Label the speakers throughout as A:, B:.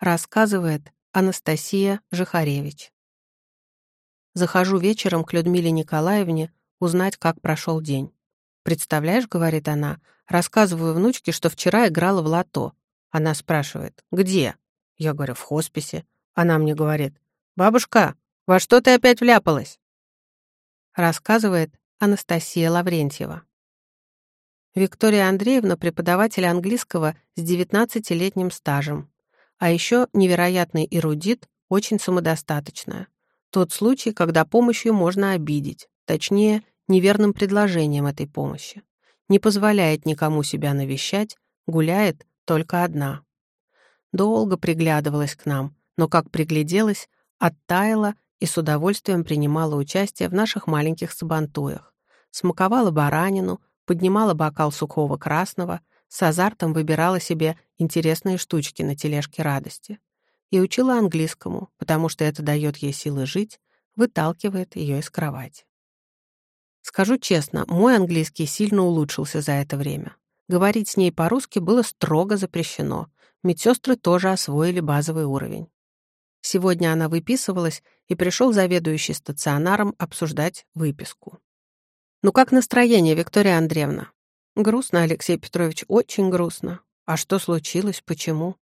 A: Рассказывает Анастасия Жихаревич. Захожу вечером к Людмиле Николаевне узнать, как прошел день. «Представляешь, — говорит она, — рассказываю внучке, что вчера играла в лото. Она спрашивает, где? Я говорю, в хосписе. Она мне говорит, бабушка, во что ты опять вляпалась? Рассказывает Анастасия Лаврентьева. Виктория Андреевна — преподаватель английского с 19-летним стажем. А еще невероятный эрудит, очень самодостаточная. Тот случай, когда помощью можно обидеть, точнее, неверным предложением этой помощи. Не позволяет никому себя навещать, гуляет только одна. Долго приглядывалась к нам, но как пригляделась, оттаяла и с удовольствием принимала участие в наших маленьких сабантуях. Смаковала баранину, поднимала бокал сухого красного, с азартом выбирала себе интересные штучки на тележке радости. И учила английскому, потому что это дает ей силы жить, выталкивает ее из кровати. Скажу честно, мой английский сильно улучшился за это время. Говорить с ней по-русски было строго запрещено. Медсестры тоже освоили базовый уровень. Сегодня она выписывалась, и пришел заведующий стационаром обсуждать выписку. «Ну как настроение, Виктория Андреевна?» «Грустно, Алексей Петрович, очень грустно. А что случилось, почему?»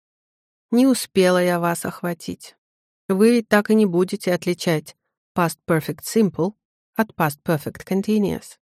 A: «Не успела я вас охватить. Вы ведь так и не будете отличать past perfect simple от past perfect continuous.